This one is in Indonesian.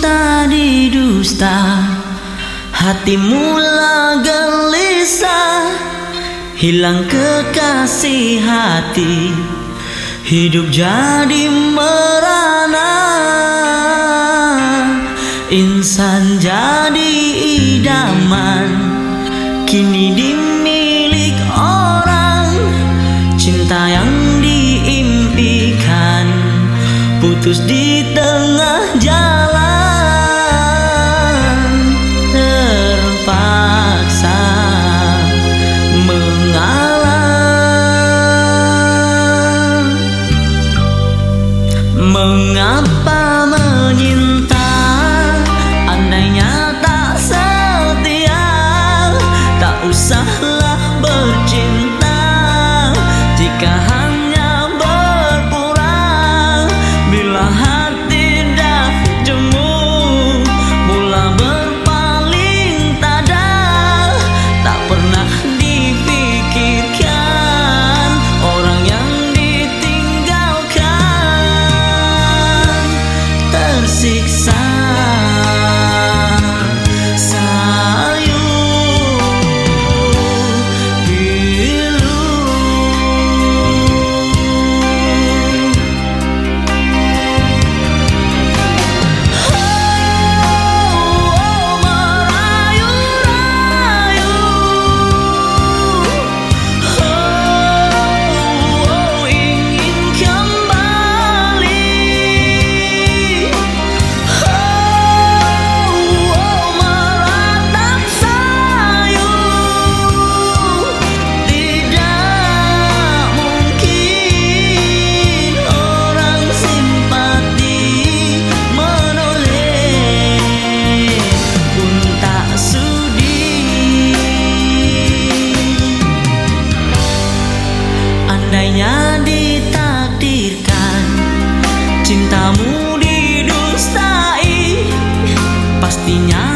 tadi dusta. Hatimu mula gelisah Hilang kekasih hati. Hidup jadi merana Insan jadi idaman. Kini dimilik orang Cinta yang diimpikan. Putus di tengah mengapa menyimak pastinya